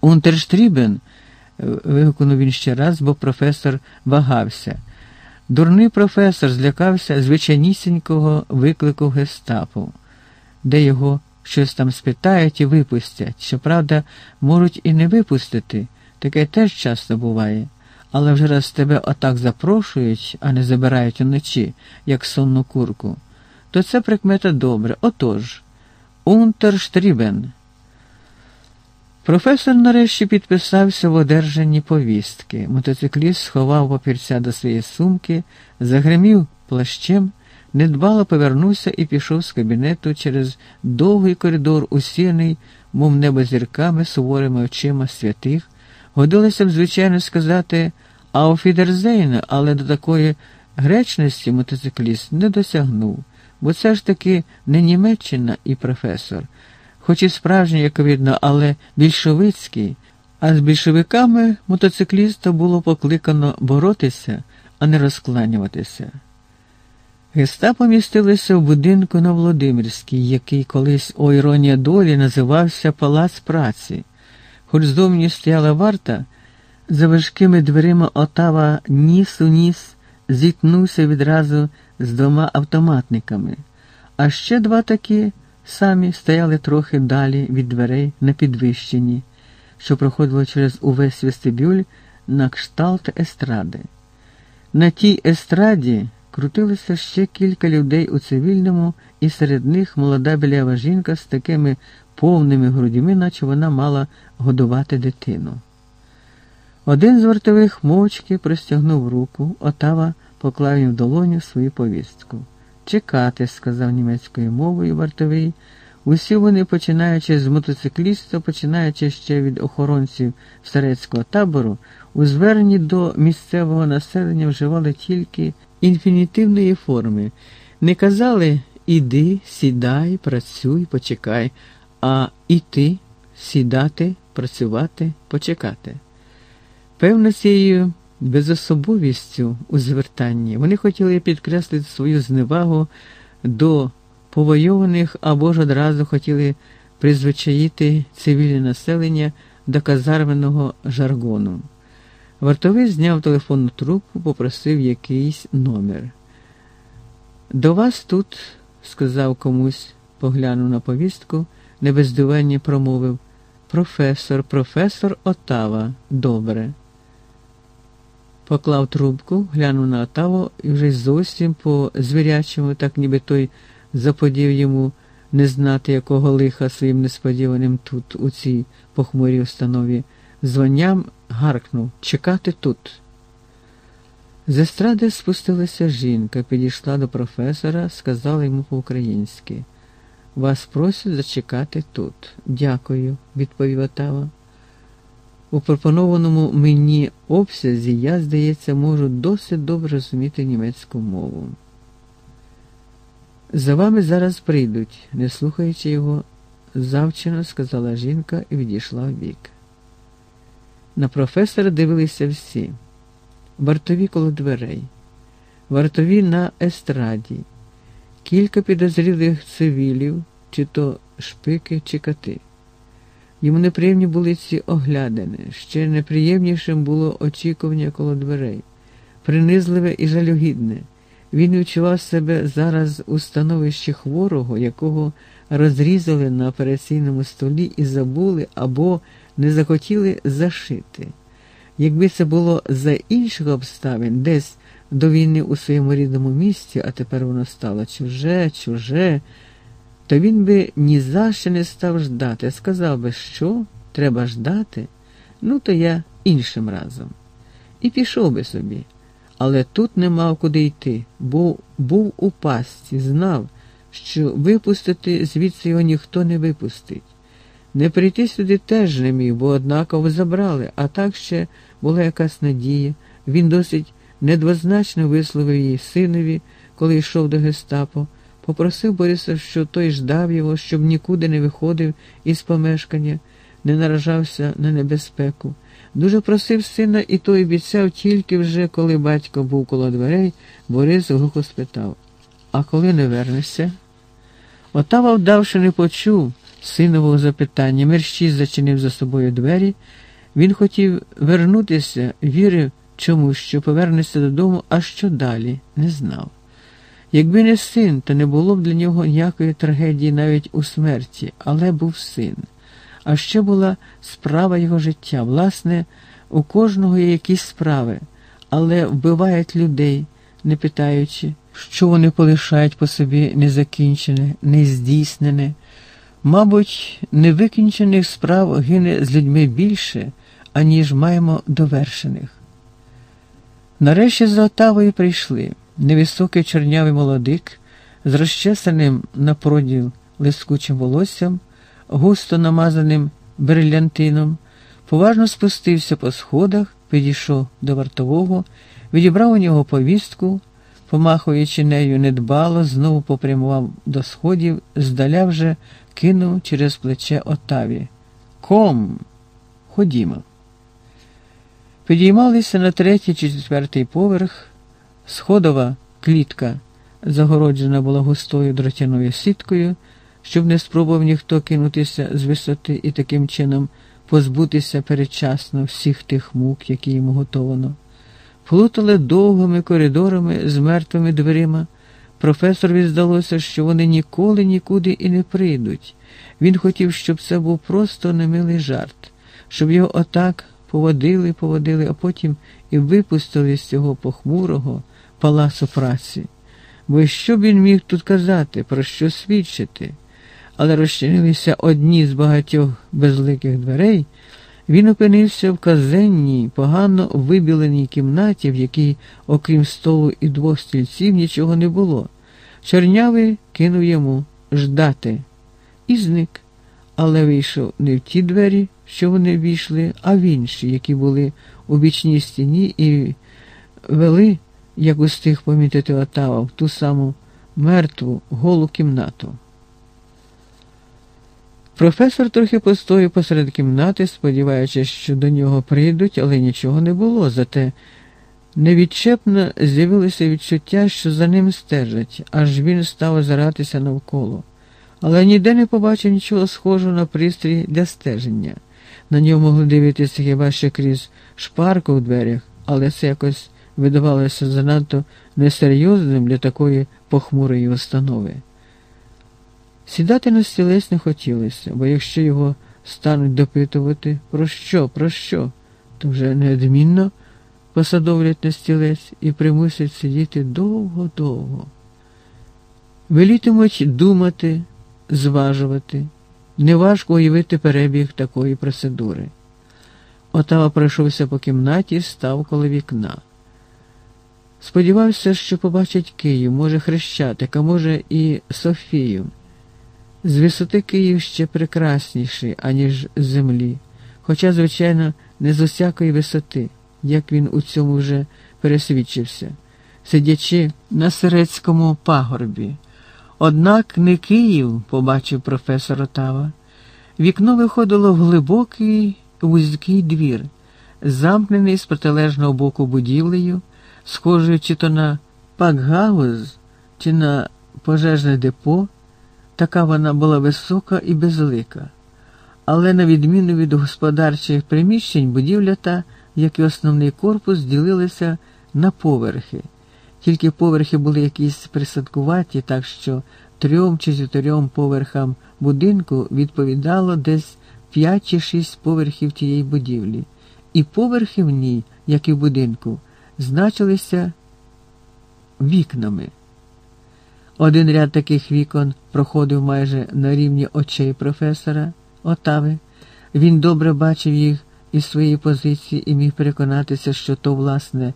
Унтерштрібен – вигукнув він ще раз, бо професор вагався. Дурний професор злякався звичайнісінького виклику гестапо, де його щось там спитають і випустять. Щоправда, можуть і не випустити, таке теж часто буває. Але вже раз тебе отак запрошують, а не забирають уночі, як сонну курку, то це прикмета добре. Отож, Унтерштрібен. Професор нарешті підписався в одержанні повістки. Мотоцикліст сховав папірця до своєї сумки, загримів плащем, недбало повернувся і пішов з кабінету через довгий коридор, усіяний, мов небо зірками, суворими очима святих, Годилося б, звичайно, сказати Ауфідерзейна, але до такої гречності мотоцикліст не досягнув, бо це ж таки не Німеччина і професор, хоч і справжній, як видно, але більшовицький, а з більшовиками мотоцикліста було покликано боротися, а не розкланюватися. Гестапо містилося в будинку на Володимирській, який колись о іронія долі називався Палац праці. Хоч зовні стояла варта, за важкими дверима отава ніс у ніс зіткнувся відразу з двома автоматниками, а ще два такі самі стояли трохи далі від дверей на підвищенні, що проходило через увесь вестибюль на кшталт естради. На тій естраді крутилося ще кілька людей у цивільному, і серед них молода білява жінка з такими повними грудьми, наче вона мала годувати дитину. Один з вартових мовчки простягнув руку, отава поклав їм в долоню свою повістку. Чекати, сказав німецькою мовою вартовий. Усі вони, починаючи з мотоцикліста, починаючи ще від охоронців старецького табору, у зверненні до місцевого населення вживали тільки інфінітивної форми. Не казали іди, сідай, працюй, почекай, а іти, сідати, працювати, почекати. Певно, цією безособовістю у звертанні вони хотіли підкреслити свою зневагу до повойованих або ж одразу хотіли призвичаїти цивільне населення до казарменого жаргону. Вартовий зняв телефонну трубку, попросив якийсь номер. До вас тут, сказав комусь, поглянув на повістку, не без дивання промовив професор, професор Отава, добре. Поклав трубку, глянув на Отаву і вже зовсім по звірячому, так ніби той заподів йому не знати, якого лиха своїм несподіваним тут, у цій похмурій установі, званням гаркнув чекати тут. З естради спустилася жінка, підійшла до професора, сказала йому по-українськи. Вас просять зачекати тут. Дякую, відповів Отава. У пропонованому мені обсязі я, здається, можу досить добре розуміти німецьку мову. За вами зараз прийдуть, не слухаючи його, завчено сказала жінка і відійшла в бік. На професора дивилися всі вартові коло дверей, вартові на естраді, кілька підозрілих цивілів, чи то шпики, чи кати. Йому неприємні були ці оглядини, ще неприємнішим було очікування коло дверей, принизливе і жалюгідне. Він відчував себе зараз у становищі хворого, якого розрізали на операційному столі і забули або не захотіли зашити. Якби це було за інших обставин, десь до війни у своєму рідному місті, а тепер воно стало чуже, чуже, то він би ні за що не став ждати, сказав би, що треба ждати, ну то я іншим разом. І пішов би собі. Але тут не мав куди йти, бо був у пастці, знав, що випустити звідси його ніхто не випустить. Не прийти сюди теж не міг, бо однаково забрали, а так ще була якась надія. Він досить недвозначно висловив її синові, коли йшов до гестапо, попросив Бориса, що той ждав його, щоб нікуди не виходив із помешкання, не наражався на небезпеку. Дуже просив сина, і той обіцяв тільки вже, коли батько був коло дверей, Борис глухо спитав А коли не вернешся? Отава, вдавши, не почув синового запитання, мерщій зачинив за собою двері. Він хотів вернутися, вірив чомусь, що повернеться додому, а що далі, не знав. Якби не син, то не було б для нього ніякої трагедії навіть у смерті, але був син. А ще була справа його життя. Власне, у кожного є якісь справи, але вбивають людей, не питаючи, що вони полишають по собі незакінчене, нездійснене. Мабуть, невикінчених справ гине з людьми більше, аніж маємо довершених. Нарешті з Отавою прийшли невисокий чорнявий молодик з розчесаним на проділ лискучим волоссям, густо намазаним брилянтином, Поважно спустився по сходах, підійшов до вартового, відібрав у нього повістку, помахуючи нею недбало, знову попрямував до сходів, здаля вже кинув через плече отаві. Ком, ходімо. Підіймалися на третій чи четвертий поверх, сходова клітка, загороджена була густою дротяною сіткою, щоб не спробував ніхто кинутися з висоти і таким чином позбутися передчасно всіх тих мук, які йому готовано. Плутали довгими коридорами з мертвими дверима. Професорові здалося, що вони ніколи нікуди і не прийдуть. Він хотів, щоб це був просто немилий жарт, щоб його отак поводили, поводили, а потім і випустили з цього похмурого палацу праці. Бо що б він міг тут казати, про що свідчити? Але розчинилися одні з багатьох безликих дверей, він опинився в казенній, погано вибіленій кімнаті, в якій, окрім столу і двох стільців, нічого не було. Чорнявий кинув йому ждати і зник, але вийшов не в ті двері, що вони війшли, а в інші, які були у бічній стіні і вели, як устиг помітити Отава, в ту саму мертву голу кімнату. Професор трохи постояв посеред кімнати, сподіваючись, що до нього прийдуть, але нічого не було. Зате невідчепно з'явилося відчуття, що за ним стежать, аж він став озиратися навколо. Але ніде не побачив нічого схожого на пристрій для стеження. На нього могли дивитися хіба що крізь шпарку в дверях, але це якось видавалося занадто несерйозним для такої похмурої установи. Сідати на стілець не хотілося, бо якщо його стануть допитувати, про що, про що, то вже неодмінно посадовлять на стілець і примусять сидіти довго-довго. Велітимуть думати, зважувати, неважко уявити перебіг такої процедури. Отава пройшовся по кімнаті і став коло вікна. Сподівався, що побачить Київ, може Хрещатик, а може і Софію. З висоти Київ ще прекрасніший, аніж з землі, хоча, звичайно, не з усякої висоти, як він у цьому вже пересвідчився, сидячи на Серецькому пагорбі. Однак не Київ, побачив професор Отава. Вікно виходило в глибокий вузький двір, замкнений з протилежного боку будівлею, схожою чи то на пакгауз, чи на пожежне депо. Така вона була висока і безлика. Але, на відміну від господарчих приміщень, будівля та, як і основний корпус, ділилися на поверхи. Тільки поверхи були якісь присадкуваті, так що трьом чи чотирьом поверхам будинку відповідало десь п'ять чи шість поверхів тієї будівлі, і поверхи в ній, як і в будинку, значилися вікнами. Один ряд таких вікон проходив майже на рівні очей професора Отави. Він добре бачив їх із своєї позиції і міг переконатися, що то, власне,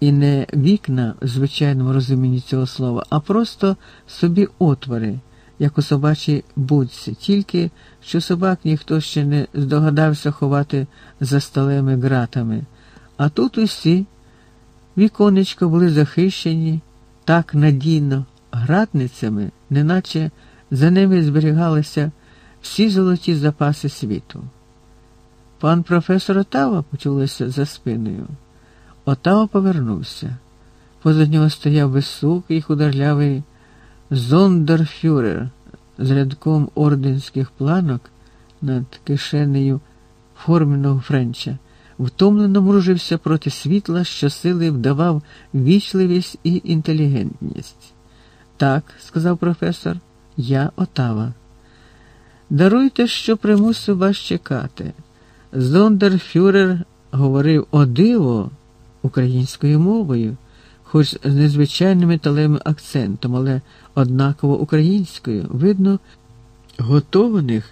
і не вікна в звичайному розумінні цього слова, а просто собі отвори, як у собачій будці, тільки що собак ніхто ще не здогадався ховати за сталими ґратами. А тут усі віконечка були захищені так надійно гратницями, неначе за ними зберігалися всі золоті запаси світу. Пан професор Отава почулося за спиною. Отава повернувся. Поза нього стояв високий худорлявий зондерфюрер з рядком орденських планок над кишенею форменого френча. Втомлено мружився проти світла, що сили вдавав вічливість і інтелігентність. Так, сказав професор, я Отава. Даруйте, що примусив вас чекати. Зондерфюрер говорив о диво українською мовою, хоч з незвичайним металевим акцентом, але однаково українською, видно, готованих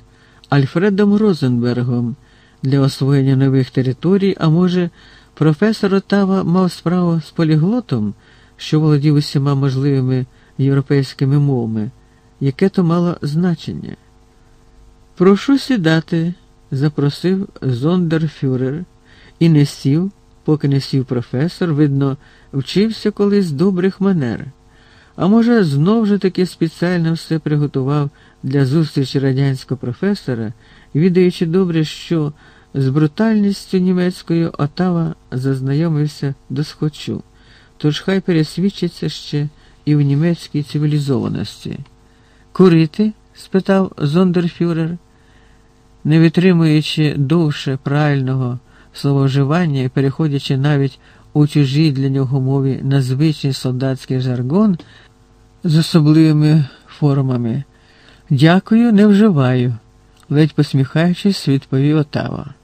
Альфредом Розенбергом для освоєння нових територій, а може, професор Отава мав справу з поліглотом, що володів усіма можливими європейськими мовами, яке то мало значення. Прошу сідати, запросив зондерфюрер і не сів, поки не сів професор, видно, вчився колись добрих манер. А може, знов же таки спеціально все приготував для зустрічі радянського професора, відаючи добре, що з брутальністю німецькою Отава зазнайомився досхочу, тож хай пересвідчиться ще і в німецькій цивілізованості. Курити? спитав зондерфюрер, не витримуючи довше правильного словоживання і переходячи навіть у чужій для нього мові на звичний солдатський жаргон з особливими формами. Дякую, не вживаю, ледь посміхаючись, відповів Отава.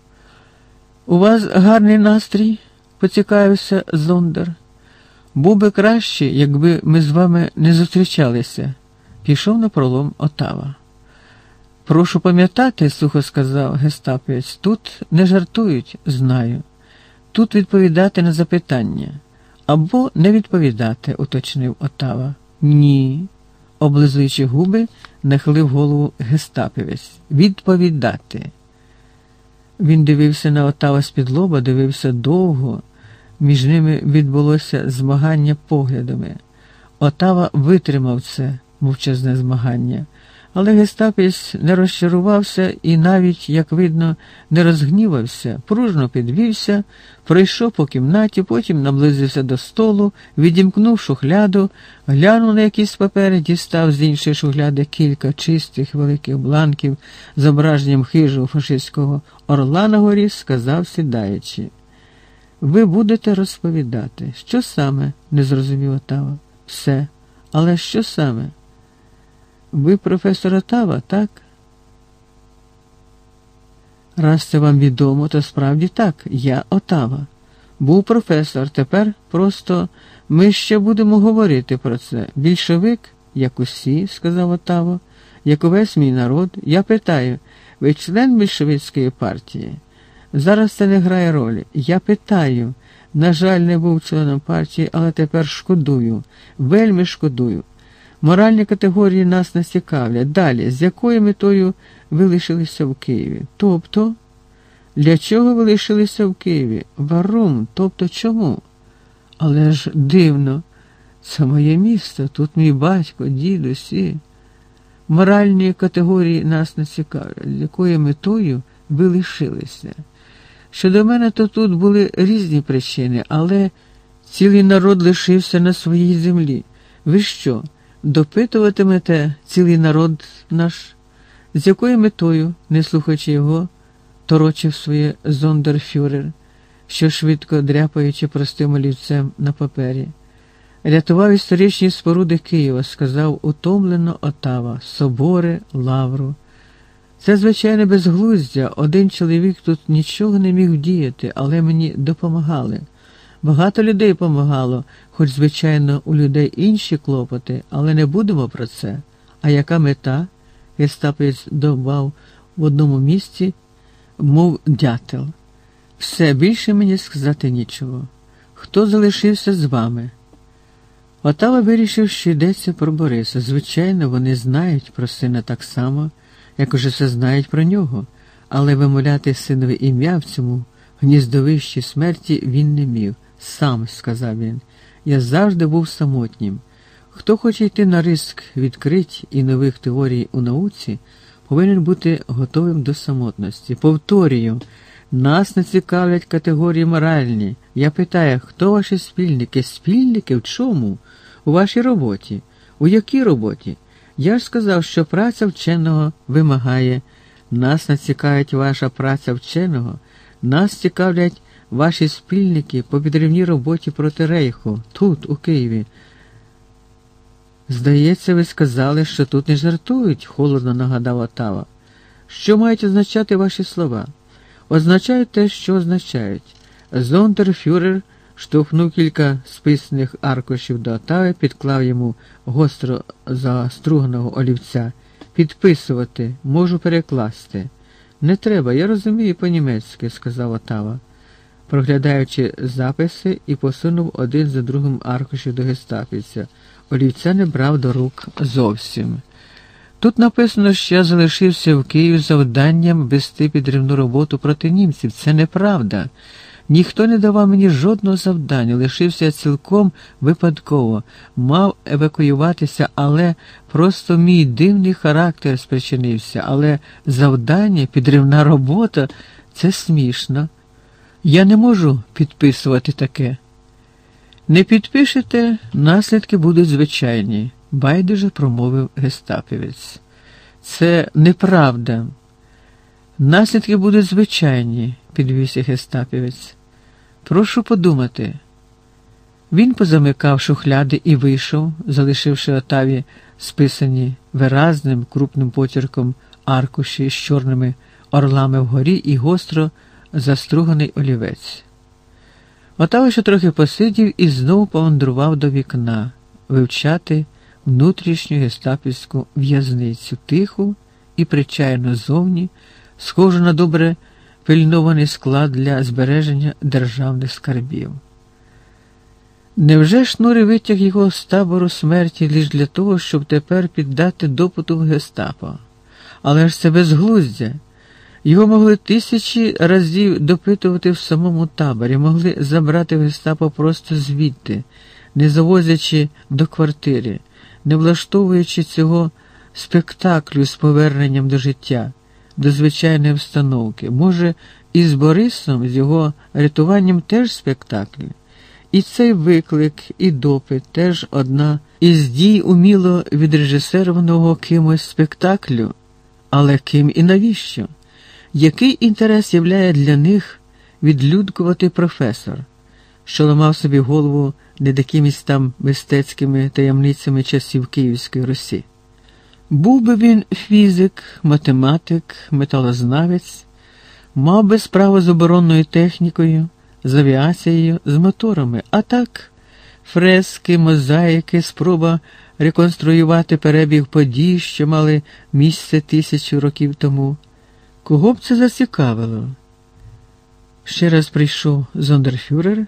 У вас гарний настрій? поцікавився Зондер. Був би краще, якби ми з вами не зустрічалися, пішов на пролом Отава. Прошу пам'ятати, сухо сказав гестапівець, тут не жартують, знаю. Тут відповідати на запитання. Або не відповідати, уточнив Отава. Ні, облизуючи губи, нахилив голову гестапівець. Відповідати. Він дивився на Отава з-під лоба, дивився довго. Між ними відбулося змагання поглядами. Отава витримав це мовчазне змагання. Але Гестапіс не розчарувався і навіть, як видно, не розгнівався, пружно підвівся, пройшов по кімнаті, потім наблизився до столу, відімкнув шухляду, глянув на якісь папери, дістав з іншої шухляди кілька чистих великих бланків зображенням хижого фашистського орла на горі, сказав, сідаючи. Ви будете розповідати, що саме, не зрозумів Отава. Все. Але що саме? Ви професор Отава, так? Раз це вам відомо, то справді так, я Отава. Був професор, тепер просто ми ще будемо говорити про це. Більшовик, як усі, сказав Отава, як увесь мій народ, я питаю, ви член більшовицької партії? Зараз це не грає ролі. Я питаю, на жаль, не був членом партії, але тепер шкодую, вельми шкодую. Моральні категорії нас не цікавлять. Далі, з якою метою ви лишилися в Києві? Тобто, для чого ви лишилися в Києві? Варум, тобто чому? Але ж дивно, це моє місто, тут мій батько, дідусі. Моральні категорії нас не цікавлять, з якою метою ви лишилися. Щодо мене, то тут були різні причини, але цілий народ лишився на своїй землі. Ви що? Допитуватимете цілий народ наш, з якою метою, не слухаючи його, торочив своє зондерфюрер, що швидко дряпаючи простим олівцем на папері. Рятував історичні споруди Києва, сказав утомлено Отава, собори, лавру. Це, звичайно, безглуздя. Один чоловік тут нічого не міг діяти, але мені допомагали. Багато людей помагало, хоч, звичайно, у людей інші клопоти, але не будемо про це. А яка мета? Гестапець довбав в одному місці, мов дятел. Все більше мені сказати нічого. Хто залишився з вами? Отава вирішив, що йдеться про Бориса. Звичайно, вони знають про сина так само, як уже все знають про нього, але вимовляти синове ім'я в цьому гніздовищі смерті він не міг. Сам, сказав він, я завжди був самотнім. Хто хоче йти на риск відкрить і нових теорій у науці, повинен бути готовим до самотності. Повторюю, нас не цікавлять категорії моральні. Я питаю, хто ваші спільники? Спільники в чому? У вашій роботі? У якій роботі? Я ж сказав, що праця вченого вимагає. Нас не цікавить ваша праця вченого, нас цікавлять ваші спільники по підривній роботі проти Рейху, тут, у Києві. Здається, ви сказали, що тут не жартують, холодно нагадав Отава. Що мають означати ваші слова? Означають те, що означають. Зондерфюрер штовхнув кілька списаних аркушів до Отави, підклав йому гостро заструганого олівця. Підписувати, можу перекласти. Не треба, я розумію по-німецьки, сказав Отава проглядаючи записи і посунув один за другим аркуші до гестапівця. Олівця не брав до рук зовсім. Тут написано, що я залишився в Києві завданням вести підривну роботу проти німців. Це неправда. Ніхто не давав мені жодного завдання, лишився я цілком випадково, мав евакуюватися, але просто мій дивний характер спричинився. Але завдання, підривна робота це смішно. Я не можу підписувати таке. Не підпишете, наслідки будуть звичайні, байдуже промовив гестапівець. Це неправда. Наслідки будуть звичайні, підвівся гестапівець. Прошу подумати. Він позамикав шухляди і вийшов, залишивши отаві списані виразним крупним почерком аркуші з чорними орлами вгорі і гостро заструганий олівець. Отава ще трохи посидів і знову помандрував до вікна вивчати внутрішню гестапівську в'язницю тиху і причайно зовні, схожу на добре пильнований склад для збереження державних скарбів. Невже шнури витяг його з табору смерті лише для того, щоб тепер піддати допиту в гестапо? Але ж це безглуздя. Його могли тисячі разів допитувати в самому таборі, могли забрати в гестапо просто звідти, не завозячи до квартири, не влаштовуючи цього спектаклю з поверненням до життя до звичайної обстановки. Може, і з Борисом, з його рятуванням теж спектакль. І цей виклик, і допит теж одна із дій уміло відрежисерованого кимось спектаклю. Але ким і навіщо? Який інтерес являє для них відлюдкувати професор, що ламав собі голову над якимись там мистецькими таємницями часів Київської Русі? Був би він фізик, математик, металознавець, мав би справу з оборонною технікою, з авіацією, з моторами, а так фрески, мозаїки, спроба реконструювати перебіг подій, що мали місце тисячу років тому. Кого б це зацікавило? Ще раз прийшов зондерфюрер,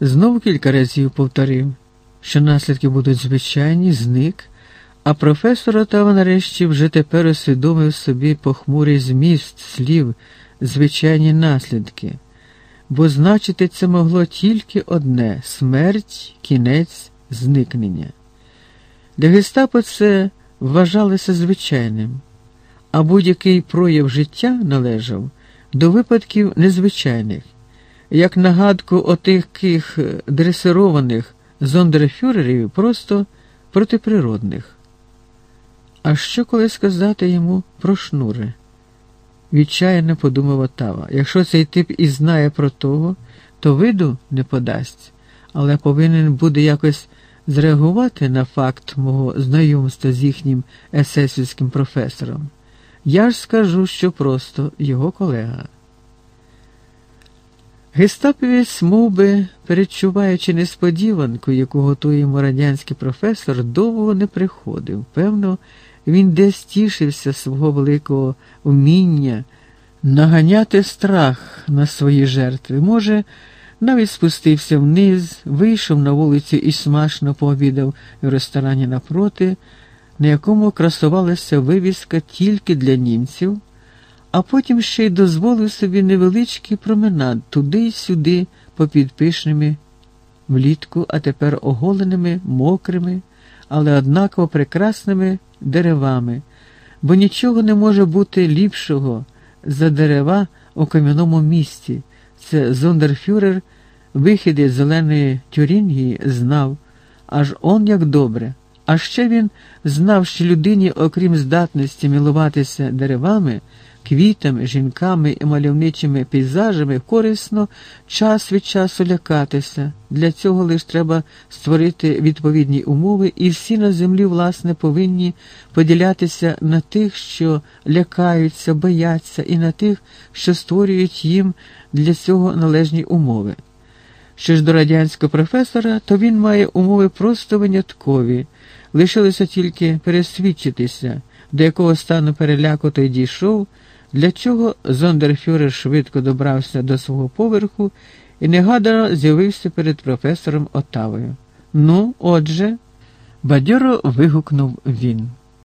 знову кілька разів повторив, що наслідки будуть звичайні, зник. А професор Отава нарешті вже тепер усвідомив собі похмурий зміст слів, звичайні наслідки, бо значити це могло тільки одне смерть, кінець, зникнення. Для гестапо це вважалося звичайним, а будь-який прояв життя належав до випадків незвичайних, як нагадку отаких дресированих зондерфюрерів просто протиприродних. А що коли сказати йому про шнури? Відчаяно подумав Отава. Якщо цей тип і знає про того, то виду не подасть, але повинен буде якось зреагувати на факт мого знайомства з їхнім есесівським професором. Я ж скажу, що просто його колега. Гестаповець, мов би, перечуваючи несподіванку, яку готує йому радянський професор, довго не приходив. Певно, він десь тішився свого великого вміння наганяти страх на свої жертви. Може, навіть спустився вниз, вийшов на вулицю і смачно пообідав в ресторані напроти, на якому красувалася вивіска тільки для німців, а потім ще й дозволив собі невеличкий променад туди й сюди, попід пишними влітку, а тепер оголеними, мокрими, але однаково прекрасними деревами, бо нічого не може бути ліпшого за дерева у кам'яному місті. Це зондерфюрер, вихід зеленої тюрінгії, знав, аж он як добре. А ще він знав, що людині, окрім здатності милуватися деревами, квітами, жінками і мальовничими пейзажами корисно час від часу лякатися. Для цього лише треба створити відповідні умови, і всі на землі, власне, повинні поділятися на тих, що лякаються, бояться, і на тих, що створюють їм для цього належні умови. Що ж до радянського професора, то він має умови просто виняткові, лишилося тільки пересвідчитися, до якого стану переляку той дійшов. Для чого зондерфюрер швидко добрався до свого поверху і негадано з'явився перед професором Отавою. Ну, отже, бадьоро вигукнув він.